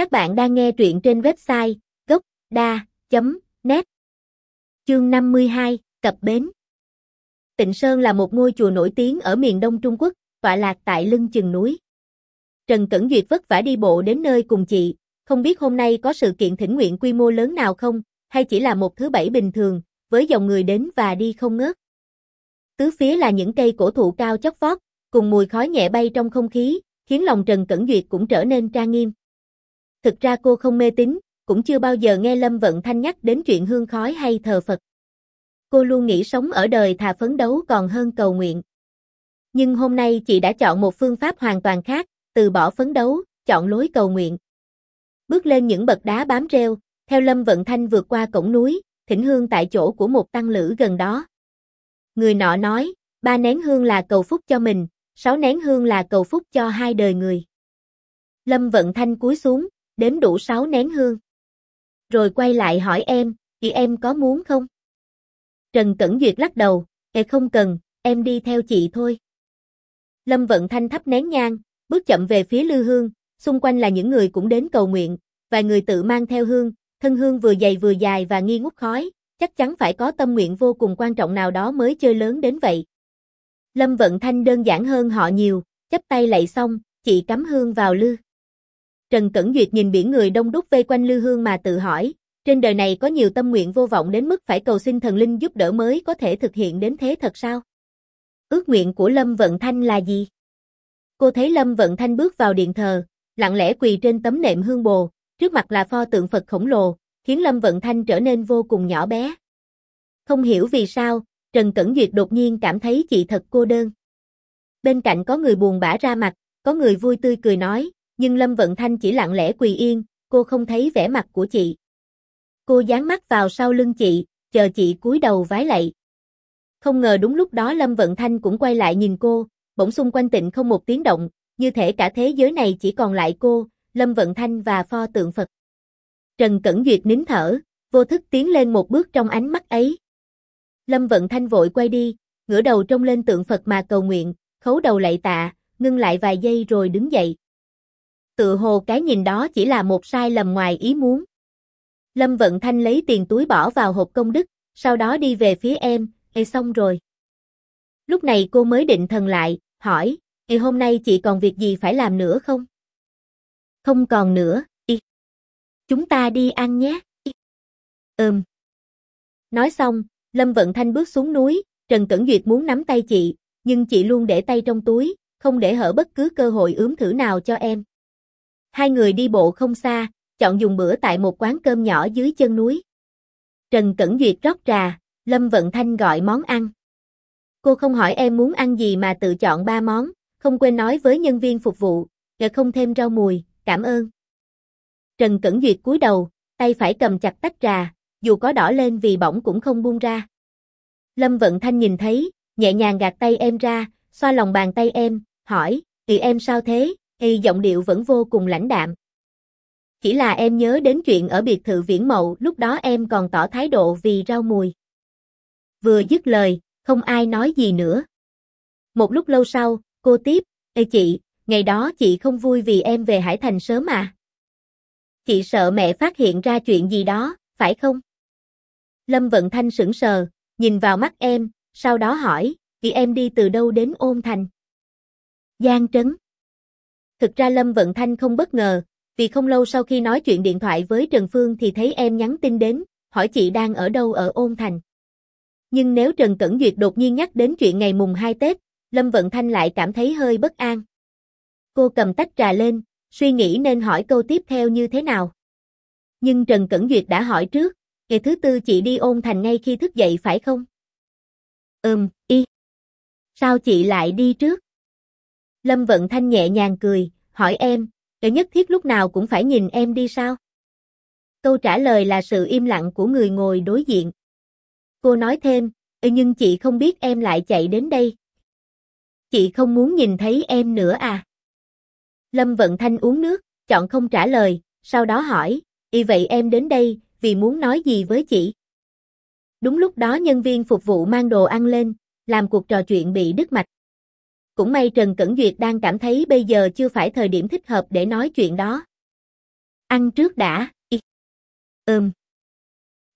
Các bạn đang nghe truyện trên website gốc.da.net Chương 52, Cập Bến Tịnh Sơn là một ngôi chùa nổi tiếng ở miền đông Trung Quốc, tọa lạc tại lưng chừng núi. Trần Cẩn Duyệt vất vả đi bộ đến nơi cùng chị, không biết hôm nay có sự kiện thỉnh nguyện quy mô lớn nào không, hay chỉ là một thứ bảy bình thường, với dòng người đến và đi không ngớt. Tứ phía là những cây cổ thụ cao chót vót, cùng mùi khói nhẹ bay trong không khí, khiến lòng Trần Cẩn Duyệt cũng trở nên trang nghiêm. Thực ra cô không mê tín, cũng chưa bao giờ nghe Lâm Vận Thanh nhắc đến chuyện hương khói hay thờ Phật. Cô luôn nghĩ sống ở đời thà phấn đấu còn hơn cầu nguyện. Nhưng hôm nay chị đã chọn một phương pháp hoàn toàn khác, từ bỏ phấn đấu, chọn lối cầu nguyện. Bước lên những bậc đá bám rêu, theo Lâm Vận Thanh vượt qua cổng núi, thỉnh hương tại chỗ của một tăng lữ gần đó. Người nọ nói, ba nén hương là cầu phúc cho mình, sáu nén hương là cầu phúc cho hai đời người. Lâm Vận Thanh cúi xuống, đếm đủ sáu nén hương. Rồi quay lại hỏi em, chị em có muốn không? Trần Cẩn Duyệt lắc đầu, e không cần, em đi theo chị thôi. Lâm Vận Thanh thắp nén nhang, bước chậm về phía lư hương, xung quanh là những người cũng đến cầu nguyện, vài người tự mang theo hương, thân hương vừa dày vừa dài và nghi ngút khói, chắc chắn phải có tâm nguyện vô cùng quan trọng nào đó mới chơi lớn đến vậy. Lâm Vận Thanh đơn giản hơn họ nhiều, chắp tay lạy xong, chị cắm hương vào lư. Trần Cẩn Duyệt nhìn biển người đông đúc vây quanh lư hương mà tự hỏi, trên đời này có nhiều tâm nguyện vô vọng đến mức phải cầu xin thần linh giúp đỡ mới có thể thực hiện đến thế thật sao? Ước nguyện của Lâm Vận Thanh là gì? Cô thấy Lâm Vận Thanh bước vào điện thờ, lặng lẽ quỳ trên tấm nệm hương bồ, trước mặt là pho tượng Phật khổng lồ, khiến Lâm Vận Thanh trở nên vô cùng nhỏ bé. Không hiểu vì sao, Trần Cẩn Duyệt đột nhiên cảm thấy chị thật cô đơn. Bên cạnh có người buồn bã ra mặt, có người vui tươi cười nói, nhưng Lâm Vận Thanh chỉ lặng lẽ quỳ yên, cô không thấy vẻ mặt của chị. Cô dán mắt vào sau lưng chị, chờ chị cúi đầu vái lạy. Không ngờ đúng lúc đó Lâm Vận Thanh cũng quay lại nhìn cô, bỗng xung quanh tịnh không một tiếng động, như thể cả thế giới này chỉ còn lại cô, Lâm Vận Thanh và pho tượng Phật. Trần Cẩn Duyệt nín thở, vô thức tiến lên một bước trong ánh mắt ấy. Lâm Vận Thanh vội quay đi, ngửa đầu trông lên tượng Phật mà cầu nguyện, khấu đầu lạy tạ, ngưng lại vài giây rồi đứng dậy. Tự hồ cái nhìn đó chỉ là một sai lầm ngoài ý muốn. Lâm Vận Thanh lấy tiền túi bỏ vào hộp công đức, sau đó đi về phía em, ê xong rồi. Lúc này cô mới định thần lại, hỏi, ê hôm nay chị còn việc gì phải làm nữa không? Không còn nữa, y. Chúng ta đi ăn nhé. Y. Ừm. Nói xong, Lâm Vận Thanh bước xuống núi, Trần Cẩn Duyệt muốn nắm tay chị, nhưng chị luôn để tay trong túi, không để hở bất cứ cơ hội ướm thử nào cho em. Hai người đi bộ không xa, chọn dùng bữa tại một quán cơm nhỏ dưới chân núi. Trần Cẩn Duyệt rót trà, Lâm Vận Thanh gọi món ăn. Cô không hỏi em muốn ăn gì mà tự chọn ba món, không quên nói với nhân viên phục vụ, để không thêm rau mùi, cảm ơn. Trần Cẩn Duyệt cúi đầu, tay phải cầm chặt tách trà, dù có đỏ lên vì bỏng cũng không buông ra. Lâm Vận Thanh nhìn thấy, nhẹ nhàng gạt tay em ra, xoa lòng bàn tay em, hỏi, thì em sao thế, y giọng điệu vẫn vô cùng lãnh đạm. Chỉ là em nhớ đến chuyện ở biệt thự viễn mậu, lúc đó em còn tỏ thái độ vì rau mùi. Vừa dứt lời, không ai nói gì nữa. Một lúc lâu sau, cô tiếp, Ê chị, ngày đó chị không vui vì em về Hải Thành sớm à? Chị sợ mẹ phát hiện ra chuyện gì đó, phải không? Lâm Vận Thanh sững sờ, nhìn vào mắt em, sau đó hỏi, chị em đi từ đâu đến ôn thành? Giang Trấn. Thực ra Lâm Vận Thanh không bất ngờ, vì không lâu sau khi nói chuyện điện thoại với Trần Phương thì thấy em nhắn tin đến, hỏi chị đang ở đâu ở ôn thành. Nhưng nếu Trần Cẩn Duyệt đột nhiên nhắc đến chuyện ngày mùng 2 Tết, Lâm Vận Thanh lại cảm thấy hơi bất an. Cô cầm tách trà lên, suy nghĩ nên hỏi câu tiếp theo như thế nào. Nhưng Trần Cẩn Duyệt đã hỏi trước, ngày thứ tư chị đi ôn thành ngay khi thức dậy phải không? Ừm, y. Sao chị lại đi trước? Lâm Vận Thanh nhẹ nhàng cười, hỏi em, để nhất thiết lúc nào cũng phải nhìn em đi sao? Câu trả lời là sự im lặng của người ngồi đối diện. Cô nói thêm, nhưng chị không biết em lại chạy đến đây. Chị không muốn nhìn thấy em nữa à? Lâm Vận Thanh uống nước, chọn không trả lời, sau đó hỏi, y vậy em đến đây, vì muốn nói gì với chị? Đúng lúc đó nhân viên phục vụ mang đồ ăn lên, làm cuộc trò chuyện bị đứt mạch. Cũng may Trần Cẩn Duyệt đang cảm thấy bây giờ chưa phải thời điểm thích hợp để nói chuyện đó. Ăn trước đã. Ừm.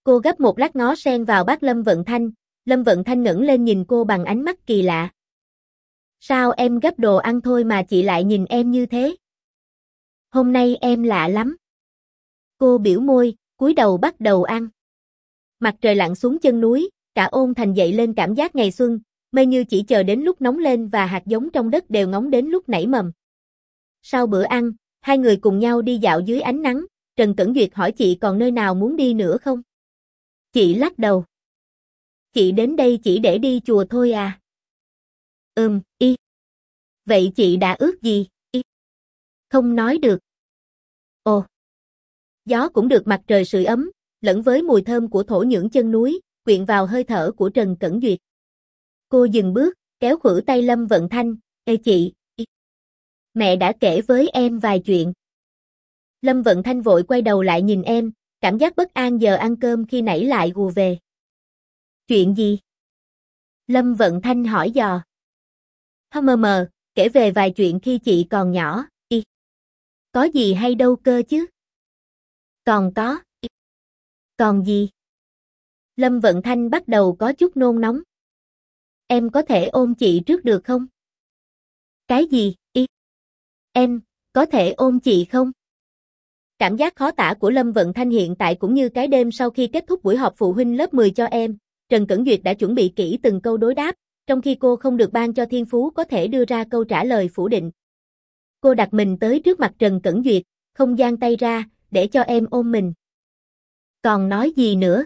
Cô gấp một lát ngó sen vào bát Lâm Vận Thanh, Lâm Vận Thanh ngẩng lên nhìn cô bằng ánh mắt kỳ lạ. Sao em gấp đồ ăn thôi mà chị lại nhìn em như thế? Hôm nay em lạ lắm. Cô biểu môi, cúi đầu bắt đầu ăn. Mặt trời lặn xuống chân núi, cả ôn thành dậy lên cảm giác ngày xuân, Mê như chỉ chờ đến lúc nóng lên và hạt giống trong đất đều ngóng đến lúc nảy mầm. Sau bữa ăn, hai người cùng nhau đi dạo dưới ánh nắng, Trần Cẩn Duyệt hỏi chị còn nơi nào muốn đi nữa không? Chị lắc đầu. Chị đến đây chỉ để đi chùa thôi à? Ừm, y. Vậy chị đã ước gì? Y. Không nói được. Ồ. Gió cũng được mặt trời sưởi ấm, lẫn với mùi thơm của thổ nhưỡng chân núi, quyện vào hơi thở của Trần Cẩn Duyệt. Cô dừng bước, kéo khuỷu tay Lâm Vận Thanh, Ê chị, mẹ đã kể với em vài chuyện. Lâm Vận Thanh vội quay đầu lại nhìn em, cảm giác bất an giờ ăn cơm khi nãy lại gù về. Chuyện gì? Lâm Vận Thanh hỏi dò. Hâm mờ, kể về vài chuyện khi chị còn nhỏ, y. Có gì hay đâu cơ chứ? Còn có. Y. Còn gì? Lâm Vận Thanh bắt đầu có chút nôn nóng. Em có thể ôm chị trước được không? Cái gì, y? Em, có thể ôm chị không? Cảm giác khó tả của Lâm Vận Thanh hiện tại cũng như cái đêm sau khi kết thúc buổi họp phụ huynh lớp 10 cho em, Trần Cẩn Duyệt đã chuẩn bị kỹ từng câu đối đáp, trong khi cô không được ban cho Thiên Phú có thể đưa ra câu trả lời phủ định. Cô đặt mình tới trước mặt Trần Cẩn Duyệt, không gian tay ra, để cho em ôm mình. Còn nói gì nữa?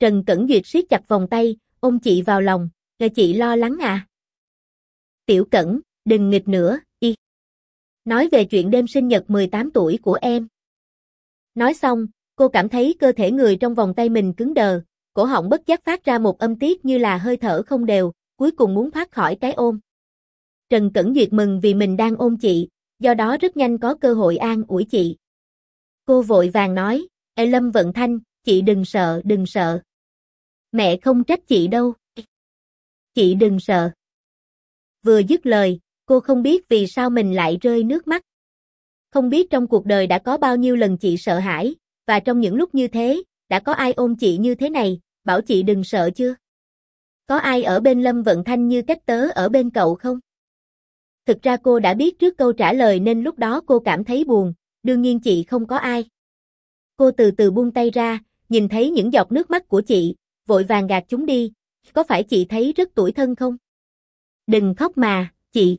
Trần Cẩn Duyệt siết chặt vòng tay, ôm chị vào lòng, là chị lo lắng à? Tiểu Cẩn, đừng nghịch nữa, y. Nói về chuyện đêm sinh nhật 18 tuổi của em. Nói xong, cô cảm thấy cơ thể người trong vòng tay mình cứng đờ, cổ họng bất giác phát ra một âm tiết như là hơi thở không đều, cuối cùng muốn thoát khỏi cái ôm. Trần Cẩn Duyệt mừng vì mình đang ôm chị, do đó rất nhanh có cơ hội an ủi chị. Cô vội vàng nói, Ê Lâm Vận Thanh, chị đừng sợ, đừng sợ. Mẹ không trách chị đâu. Chị đừng sợ. Vừa dứt lời, cô không biết vì sao mình lại rơi nước mắt. Không biết trong cuộc đời đã có bao nhiêu lần chị sợ hãi, và trong những lúc như thế, đã có ai ôm chị như thế này, bảo chị đừng sợ chưa? Có ai ở bên Lâm Vận Thanh như cách tớ ở bên cậu không? Thực ra cô đã biết trước câu trả lời nên lúc đó cô cảm thấy buồn, đương nhiên chị không có ai. Cô từ từ buông tay ra, nhìn thấy những giọt nước mắt của chị, vội vàng gạt chúng đi, có phải chị thấy rất tuổi thân không? Đừng khóc mà, chị.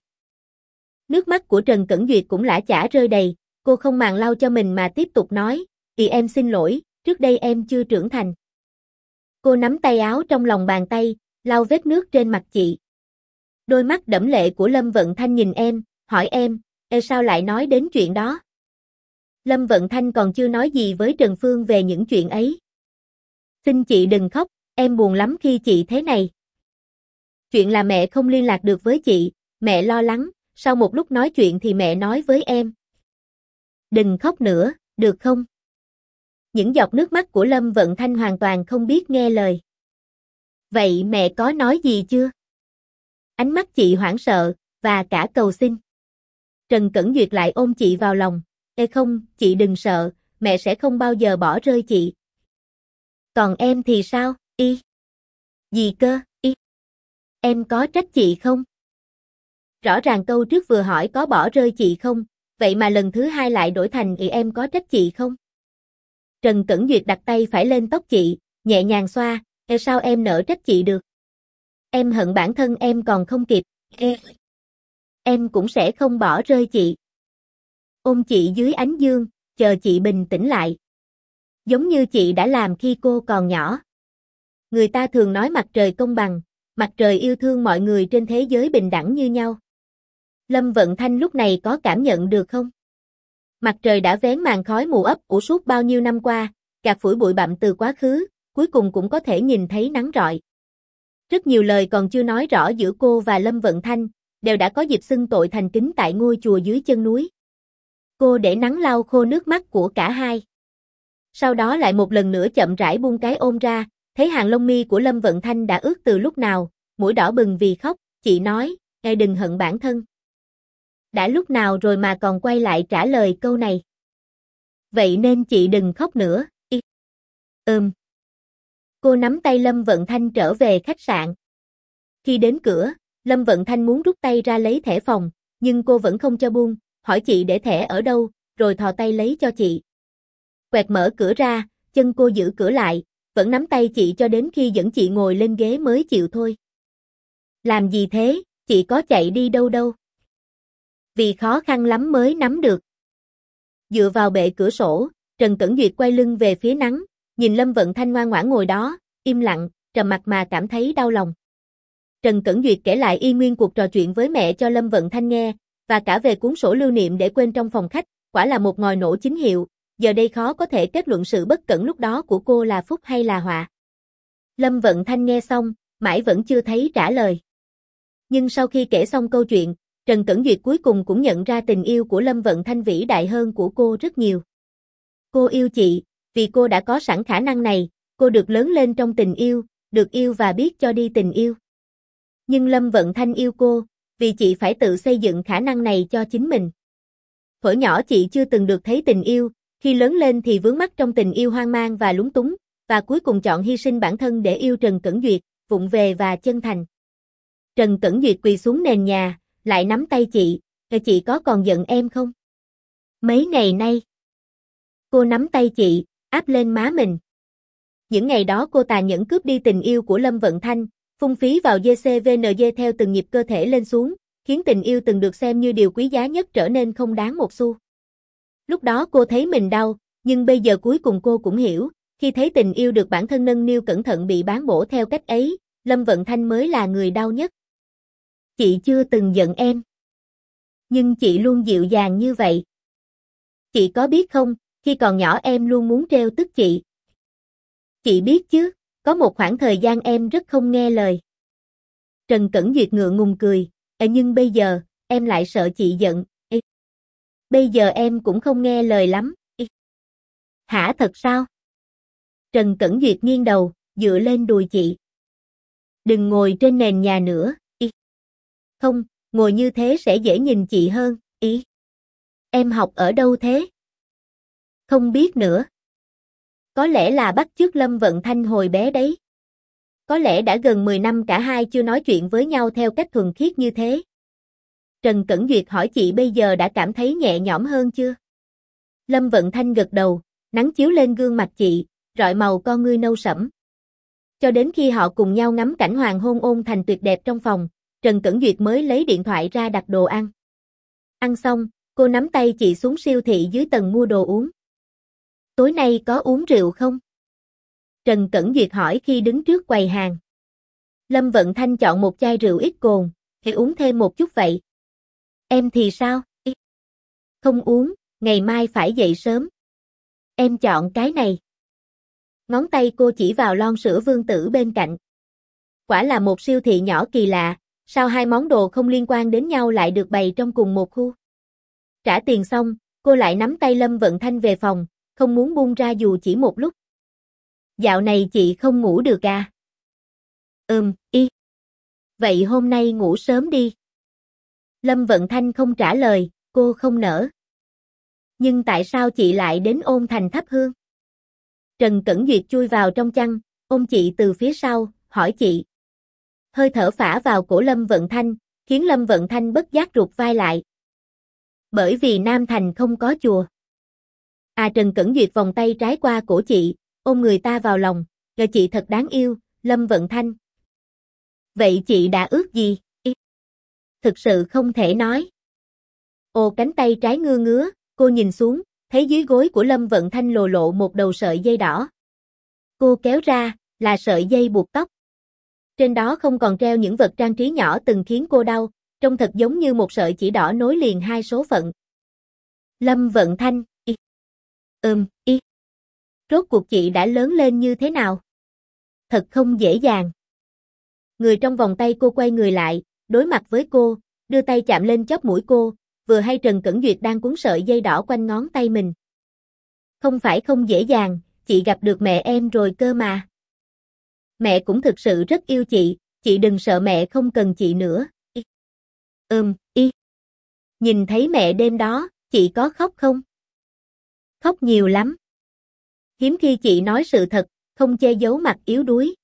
Nước mắt của Trần Cẩn Duyệt cũng lã chả rơi đầy, cô không màng lau cho mình mà tiếp tục nói, "Chị em xin lỗi, trước đây em chưa trưởng thành." Cô nắm tay áo trong lòng bàn tay, lau vết nước trên mặt chị. Đôi mắt đẫm lệ của Lâm Vận Thanh nhìn em, hỏi em, em sao lại nói đến chuyện đó?" Lâm Vận Thanh còn chưa nói gì với Trần Phương về những chuyện ấy. Xin chị đừng khóc, em buồn lắm khi chị thế này. Chuyện là mẹ không liên lạc được với chị, mẹ lo lắng, sau một lúc nói chuyện thì mẹ nói với em. Đừng khóc nữa, được không? Những giọt nước mắt của Lâm Vận Thanh hoàn toàn không biết nghe lời. Vậy mẹ có nói gì chưa? Ánh mắt chị hoảng sợ, và cả cầu xin. Trần Cẩn Duyệt lại ôm chị vào lòng. Ê không, chị đừng sợ, mẹ sẽ không bao giờ bỏ rơi chị. Còn em thì sao, y? Gì cơ, y? Em có trách chị không? Rõ ràng câu trước vừa hỏi có bỏ rơi chị không, vậy mà lần thứ hai lại đổi thành y em có trách chị không? Trần Cẩn Duyệt đặt tay phải lên tóc chị, nhẹ nhàng xoa, e sao em nỡ trách chị được? Em hận bản thân em còn không kịp, e. Em cũng sẽ không bỏ rơi chị. Ôm chị dưới ánh dương, chờ chị bình tĩnh lại. Giống như chị đã làm khi cô còn nhỏ. Người ta thường nói mặt trời công bằng, mặt trời yêu thương mọi người trên thế giới bình đẳng như nhau. Lâm Vận Thanh lúc này có cảm nhận được không? Mặt trời đã vén màn khói mù ấp ủ suốt bao nhiêu năm qua, gạt phủi bụi bặm từ quá khứ, cuối cùng cũng có thể nhìn thấy nắng rọi. Rất nhiều lời còn chưa nói rõ giữa cô và Lâm Vận Thanh, đều đã có dịp xưng tội thành kính tại ngôi chùa dưới chân núi. Cô để nắng lau khô nước mắt của cả hai. Sau đó lại một lần nữa chậm rãi buông cái ôm ra, thấy hàng lông mi của Lâm Vận Thanh đã ướt từ lúc nào, mũi đỏ bừng vì khóc, chị nói, e đừng hận bản thân. Đã lúc nào rồi mà còn quay lại trả lời câu này. Vậy nên chị đừng khóc nữa. Y. Ừm. Cô nắm tay Lâm Vận Thanh trở về khách sạn. Khi đến cửa, Lâm Vận Thanh muốn rút tay ra lấy thẻ phòng, nhưng cô vẫn không cho buông, hỏi chị để thẻ ở đâu, rồi thò tay lấy cho chị. Quẹt mở cửa ra, chân cô giữ cửa lại, vẫn nắm tay chị cho đến khi dẫn chị ngồi lên ghế mới chịu thôi. Làm gì thế, chị có chạy đi đâu đâu. Vì khó khăn lắm mới nắm được. Dựa vào bệ cửa sổ, Trần Cẩn Duyệt quay lưng về phía nắng, nhìn Lâm Vận Thanh ngoan ngoãn ngồi đó, im lặng, trầm mặt mà cảm thấy đau lòng. Trần Cẩn Duyệt kể lại y nguyên cuộc trò chuyện với mẹ cho Lâm Vận Thanh nghe, và cả về cuốn sổ lưu niệm để quên trong phòng khách, quả là một ngòi nổ chính hiệu, giờ đây khó có thể kết luận sự bất cẩn lúc đó của cô là phúc hay là họa. Lâm Vận Thanh nghe xong, mãi vẫn chưa thấy trả lời. Nhưng sau khi kể xong câu chuyện, Trần Cẩn Duyệt cuối cùng cũng nhận ra tình yêu của Lâm Vận Thanh vĩ đại hơn của cô rất nhiều. Cô yêu chị, vì cô đã có sẵn khả năng này, cô được lớn lên trong tình yêu, được yêu và biết cho đi tình yêu. Nhưng Lâm Vận Thanh yêu cô, vì chị phải tự xây dựng khả năng này cho chính mình. thổi nhỏ chị chưa từng được thấy tình yêu, khi lớn lên thì vướng mắc trong tình yêu hoang mang và lúng túng, và cuối cùng chọn hy sinh bản thân để yêu Trần Cẩn Duyệt, vụng về và chân thành. Trần Cẩn Duyệt quỳ xuống nền nhà, lại nắm tay chị, chị có còn giận em không? Mấy ngày nay, cô nắm tay chị, áp lên má mình. Những ngày đó cô tà nhẫn cướp đi tình yêu của Lâm Vận Thanh, phung phí vào GCVNG theo từng nhịp cơ thể lên xuống, khiến tình yêu từng được xem như điều quý giá nhất trở nên không đáng một xu. Lúc đó cô thấy mình đau, nhưng bây giờ cuối cùng cô cũng hiểu, khi thấy tình yêu được bản thân nâng niu cẩn thận bị bán bổ theo cách ấy, Lâm Vận Thanh mới là người đau nhất. Chị chưa từng giận em. Nhưng chị luôn dịu dàng như vậy. Chị có biết không, khi còn nhỏ em luôn muốn treo tức chị. Chị biết chứ, có một khoảng thời gian em rất không nghe lời. Trần Cẩn Duyệt ngượng ngùng cười, ờ, nhưng bây giờ, em lại sợ chị giận. Bây giờ em cũng không nghe lời lắm. Ý. Hả thật sao? Trần Cẩn Duyệt nghiêng đầu, dựa lên đùi chị. Đừng ngồi trên nền nhà nữa. Ý. Không, ngồi như thế sẽ dễ nhìn chị hơn. Ý. Em học ở đâu thế? Không biết nữa. Có lẽ là bắt chước Lâm Vận Thanh hồi bé đấy. Có lẽ đã gần 10 năm cả hai chưa nói chuyện với nhau theo cách thuần khiết như thế. Trần Cẩn Duyệt hỏi chị bây giờ đã cảm thấy nhẹ nhõm hơn chưa? Lâm Vận Thanh gật đầu, nắng chiếu lên gương mặt chị, rọi màu con ngươi nâu sẫm. Cho đến khi họ cùng nhau ngắm cảnh hoàng hôn ôn thành tuyệt đẹp trong phòng, Trần Cẩn Duyệt mới lấy điện thoại ra đặt đồ ăn. Ăn xong, cô nắm tay chị xuống siêu thị dưới tầng mua đồ uống. Tối nay có uống rượu không? Trần Cẩn Duyệt hỏi khi đứng trước quầy hàng. Lâm Vận Thanh chọn một chai rượu ít cồn, thì uống thêm một chút vậy. Em thì sao? Không uống, ngày mai phải dậy sớm. Em chọn cái này. Ngón tay cô chỉ vào lon sữa vương tử bên cạnh. Quả là một siêu thị nhỏ kỳ lạ, sao hai món đồ không liên quan đến nhau lại được bày trong cùng một khu? Trả tiền xong, cô lại nắm tay Lâm Vận Thanh về phòng, không muốn buông ra dù chỉ một lúc. Dạo này chị không ngủ được à? Ừm, y. Vậy hôm nay ngủ sớm đi. Lâm Vận Thanh không trả lời, cô không nở. Nhưng tại sao chị lại đến ôm thành thắp hương? Trần Cẩn Duyệt chui vào trong chăn, ôm chị từ phía sau, hỏi chị. Hơi thở phả vào cổ Lâm Vận Thanh, khiến Lâm Vận Thanh bất giác rụt vai lại. Bởi vì Nam Thành không có chùa. À Trần Cẩn Duyệt vòng tay trái qua cổ chị, ôm người ta vào lòng, gờ chị thật đáng yêu, Lâm Vận Thanh. Vậy chị đã ước gì? Thực sự không thể nói. Ồ cánh tay trái ngưa ngứa, cô nhìn xuống, thấy dưới gối của Lâm Vận Thanh lồ lộ một đầu sợi dây đỏ. Cô kéo ra, là sợi dây buộc tóc. Trên đó không còn treo những vật trang trí nhỏ từng khiến cô đau, trông thật giống như một sợi chỉ đỏ nối liền hai số phận. Lâm Vận Thanh, y. Ừm, y. Rốt cuộc chị đã lớn lên như thế nào? Thật không dễ dàng. Người trong vòng tay cô quay người lại, đối mặt với cô, đưa tay chạm lên chóp mũi cô, vừa hay Trần Cẩn Duyệt đang cuốn sợi dây đỏ quanh ngón tay mình. Không phải không dễ dàng, chị gặp được mẹ em rồi cơ mà. Mẹ cũng thực sự rất yêu chị, chị đừng sợ mẹ không cần chị nữa. Ừm, y. Nhìn thấy mẹ đêm đó, chị có khóc không? Khóc nhiều lắm. Hiếm khi chị nói sự thật, không che giấu mặt yếu đuối.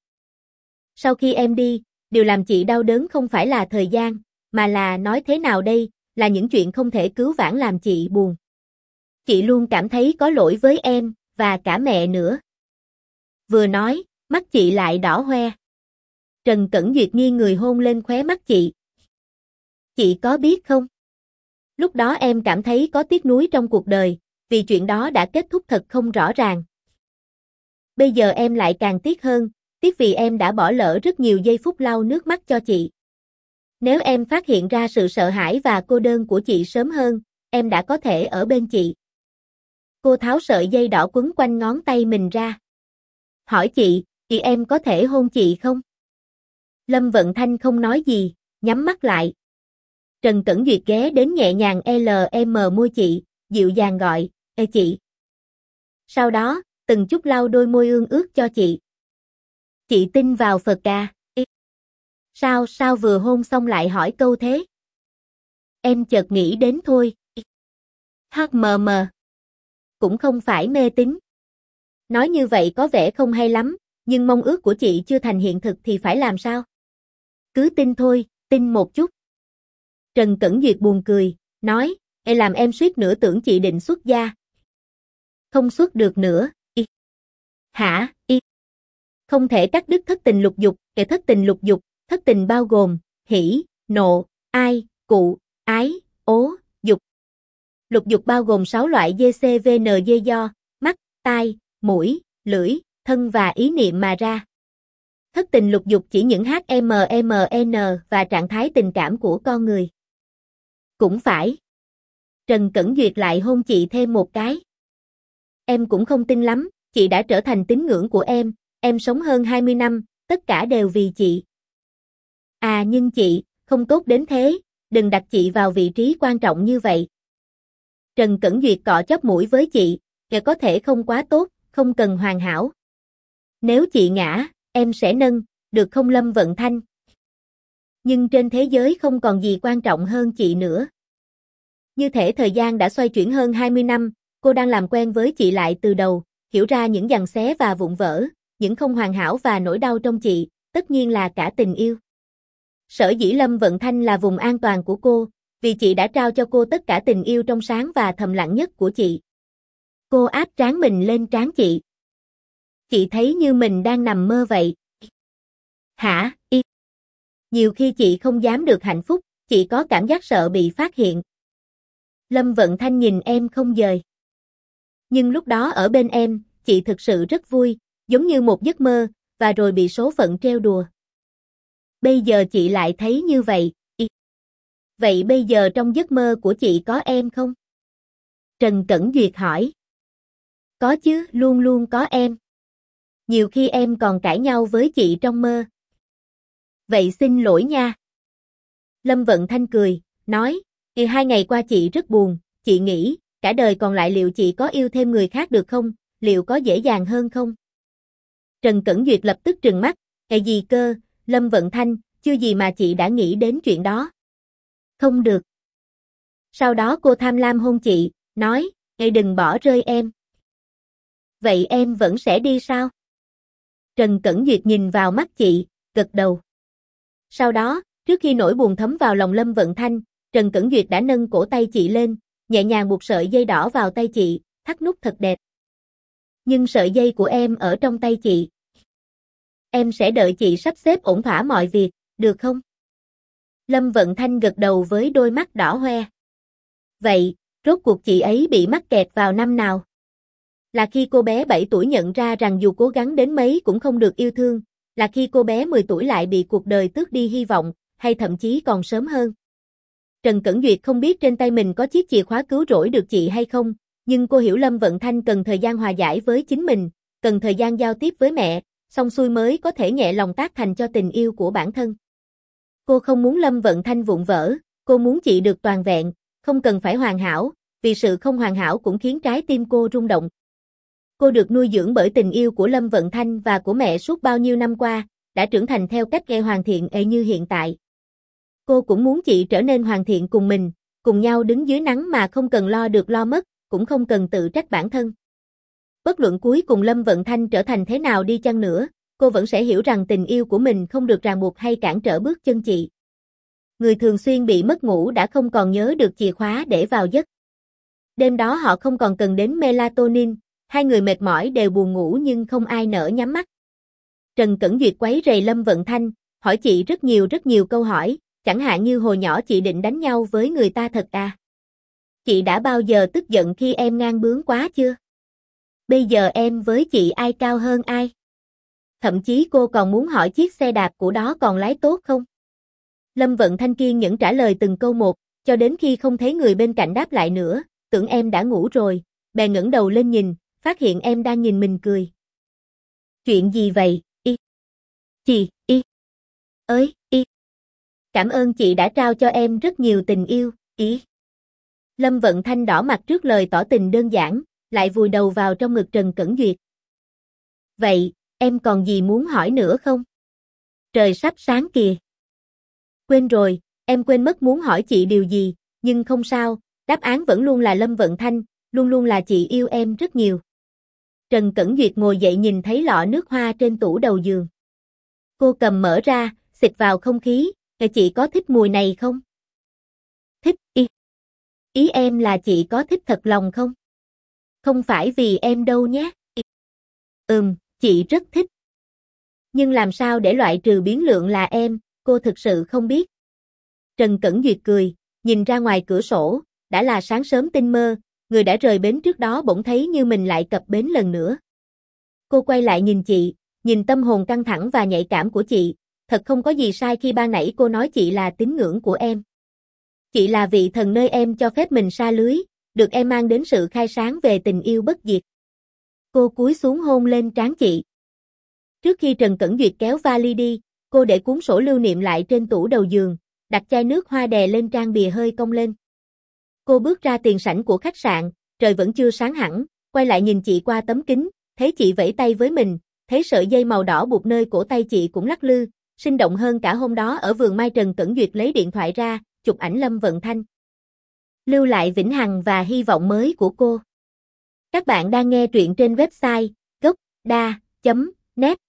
Sau khi em đi, điều làm chị đau đớn không phải là thời gian, mà là nói thế nào đây, là những chuyện không thể cứu vãn làm chị buồn. Chị luôn cảm thấy có lỗi với em, và cả mẹ nữa. Vừa nói, mắt chị lại đỏ hoe. Trần Cẩn Duyệt nghiêng người hôn lên khóe mắt chị. Chị có biết không? Lúc đó em cảm thấy có tiếc nuối trong cuộc đời, vì chuyện đó đã kết thúc thật không rõ ràng. Bây giờ em lại càng tiếc hơn, tiếc vì em đã bỏ lỡ rất nhiều giây phút lau nước mắt cho chị. Nếu em phát hiện ra sự sợ hãi và cô đơn của chị sớm hơn, em đã có thể ở bên chị. Cô tháo sợi dây đỏ quấn quanh ngón tay mình ra. Hỏi chị, chị em có thể hôn chị không? Lâm Vận Thanh không nói gì, nhắm mắt lại. Trần Cẩn Duyệt ghé đến nhẹ nhàng LM môi chị, dịu dàng gọi, ê chị. Sau đó, từng chút lau đôi môi ương ướt cho chị. Chị tin vào Phật à Sao, sao vừa hôn xong lại hỏi câu thế? Em chợt nghĩ đến thôi. Hắc mờ mờ. Cũng không phải mê tín. Nói như vậy có vẻ không hay lắm, nhưng mong ước của chị chưa thành hiện thực thì phải làm sao? Cứ tin thôi, tin một chút. Trần Cẩn Duyệt buồn cười, nói, e làm em suýt nữa tưởng chị định xuất gia. Không xuất được nữa, y. Hả, y. Không thể cắt đứt thất tình lục dục, kẻ thất tình lục dục, thất tình bao gồm, hỷ, nộ, ai, cụ, ái, ố, dục. Lục dục bao gồm 6 loại GCVNG do, mắt, tai, mũi, lưỡi, thân và ý niệm mà ra. Thất tình lục dục chỉ những HMMN và trạng thái tình cảm của con người. Cũng phải. Trần Cẩn Duyệt lại hôn chị thêm một cái. Em cũng không tin lắm, chị đã trở thành tín ngưỡng của em, em sống hơn 20 năm, tất cả đều vì chị. À nhưng chị, không tốt đến thế, đừng đặt chị vào vị trí quan trọng như vậy. Trần Cẩn Duyệt cọ chóp mũi với chị, kẻ có thể không quá tốt, không cần hoàn hảo. Nếu chị ngã, em sẽ nâng, được không Lâm Vận Thanh? Nhưng trên thế giới không còn gì quan trọng hơn chị nữa. Như thể thời gian đã xoay chuyển hơn 20 năm, cô đang làm quen với chị lại từ đầu, hiểu ra những dằn xé và vụn vỡ, những không hoàn hảo và nỗi đau trong chị, tất nhiên là cả tình yêu. Sở dĩ Lâm Vận Thanh là vùng an toàn của cô, vì chị đã trao cho cô tất cả tình yêu trong sáng và thầm lặng nhất của chị. Cô áp trán mình lên trán chị. Chị thấy như mình đang nằm mơ vậy. Hả, y? Nhiều khi chị không dám được hạnh phúc, chị có cảm giác sợ bị phát hiện. Lâm Vận Thanh nhìn em không dời. Nhưng lúc đó ở bên em, chị thực sự rất vui, giống như một giấc mơ, và rồi bị số phận treo đùa. Bây giờ chị lại thấy như vậy. Vậy bây giờ trong giấc mơ của chị có em không? Trần Cẩn Duyệt hỏi. Có chứ, luôn luôn có em. Nhiều khi em còn cãi nhau với chị trong mơ. Vậy xin lỗi nha. Lâm Vận Thanh cười, nói, thì hai ngày qua chị rất buồn, chị nghĩ, cả đời còn lại liệu chị có yêu thêm người khác được không, liệu có dễ dàng hơn không? Trần Cẩn Duyệt lập tức trừng mắt, cái gì cơ, Lâm Vận Thanh, chưa gì mà chị đã nghĩ đến chuyện đó. Không được. Sau đó cô tham lam hôn chị, nói, Ê đừng bỏ rơi em. Vậy em vẫn sẽ đi sao? Trần Cẩn Duyệt nhìn vào mắt chị, gật đầu. Sau đó, trước khi nỗi buồn thấm vào lòng Lâm Vận Thanh, Trần Cẩn Duyệt đã nâng cổ tay chị lên, nhẹ nhàng buộc sợi dây đỏ vào tay chị, thắt nút thật đẹp. Nhưng sợi dây của em ở trong tay chị. Em sẽ đợi chị sắp xếp ổn thỏa mọi việc, được không? Lâm Vận Thanh gật đầu với đôi mắt đỏ hoe. Vậy, rốt cuộc chị ấy bị mắc kẹt vào năm nào? Là khi cô bé 7 tuổi nhận ra rằng dù cố gắng đến mấy cũng không được yêu thương, là khi cô bé 10 tuổi lại bị cuộc đời tước đi hy vọng, hay thậm chí còn sớm hơn. Trần Cẩn Duyệt không biết trên tay mình có chiếc chìa khóa cứu rỗi được chị hay không, nhưng cô hiểu Lâm Vận Thanh cần thời gian hòa giải với chính mình, cần thời gian giao tiếp với mẹ, xong xuôi mới có thể nhẹ lòng tác thành cho tình yêu của bản thân. Cô không muốn Lâm Vận Thanh vụn vỡ, cô muốn chị được toàn vẹn, không cần phải hoàn hảo, vì sự không hoàn hảo cũng khiến trái tim cô rung động. Cô được nuôi dưỡng bởi tình yêu của Lâm Vận Thanh và của mẹ suốt bao nhiêu năm qua, đã trưởng thành theo cách gây hoàn thiện ệ như hiện tại. Cô cũng muốn chị trở nên hoàn thiện cùng mình, cùng nhau đứng dưới nắng mà không cần lo được lo mất, cũng không cần tự trách bản thân. Bất luận cuối cùng Lâm Vận Thanh trở thành thế nào đi chăng nữa, cô vẫn sẽ hiểu rằng tình yêu của mình không được ràng buộc hay cản trở bước chân chị. Người thường xuyên bị mất ngủ đã không còn nhớ được chìa khóa để vào giấc. Đêm đó họ không còn cần đến melatonin, hai người mệt mỏi đều buồn ngủ nhưng không ai nỡ nhắm mắt. Trần Cẩn Duyệt quấy rầy Lâm Vận Thanh, hỏi chị rất nhiều rất nhiều câu hỏi, chẳng hạn như hồi nhỏ chị định đánh nhau với người ta thật à? Chị đã bao giờ tức giận khi em ngang bướng quá chưa? Bây giờ em với chị ai cao hơn ai? Thậm chí cô còn muốn hỏi chiếc xe đạp của đó còn lái tốt không? Lâm Vận Thanh kiên nhẫn trả lời từng câu một, cho đến khi không thấy người bên cạnh đáp lại nữa, tưởng em đã ngủ rồi, bè ngẩng đầu lên nhìn, phát hiện em đang nhìn mình cười. Chuyện gì vậy, y? Chị, y? Ơi, y? Cảm ơn chị đã trao cho em rất nhiều tình yêu, ý. Lâm Vận Thanh đỏ mặt trước lời tỏ tình đơn giản, lại vùi đầu vào trong ngực Trần Cẩn Duyệt. Vậy, em còn gì muốn hỏi nữa không? Trời sắp sáng kìa. Quên rồi, em quên mất muốn hỏi chị điều gì, nhưng không sao, đáp án vẫn luôn là Lâm Vận Thanh, luôn luôn là chị yêu em rất nhiều. Trần Cẩn Duyệt ngồi dậy nhìn thấy lọ nước hoa trên tủ đầu giường. Cô cầm mở ra, xịt vào không khí, chị có thích mùi này không? Thích, y. Ý em là chị có thích thật lòng không? Không phải vì em đâu nhé. Ừm, chị rất thích. Nhưng làm sao để loại trừ biến lượng là em, cô thực sự không biết. Trần Cẩn Duyệt cười, nhìn ra ngoài cửa sổ, đã là sáng sớm tinh mơ, người đã rời bến trước đó bỗng thấy như mình lại cập bến lần nữa. Cô quay lại nhìn chị, nhìn tâm hồn căng thẳng và nhạy cảm của chị, thật không có gì sai khi ban nãy cô nói chị là tín ngưỡng của em. Chị là vị thần nơi em cho phép mình xa lưới, được em mang đến sự khai sáng về tình yêu bất diệt. Cô cúi xuống hôn lên trán chị. Trước khi Trần Cẩn Duyệt kéo vali đi, cô để cuốn sổ lưu niệm lại trên tủ đầu giường, đặt chai nước hoa đè lên trang bìa hơi cong lên. Cô bước ra tiền sảnh của khách sạn, trời vẫn chưa sáng hẳn, quay lại nhìn chị qua tấm kính, thấy chị vẫy tay với mình, thấy sợi dây màu đỏ buộc nơi cổ tay chị cũng lắc lư, sinh động hơn cả hôm đó ở vườn mai Trần Cẩn Duyệt lấy điện thoại ra, chụp ảnh Lâm Vận Thanh. Lưu lại vĩnh hằng và hy vọng mới của cô. Các bạn đang nghe truyện trên website gocda.net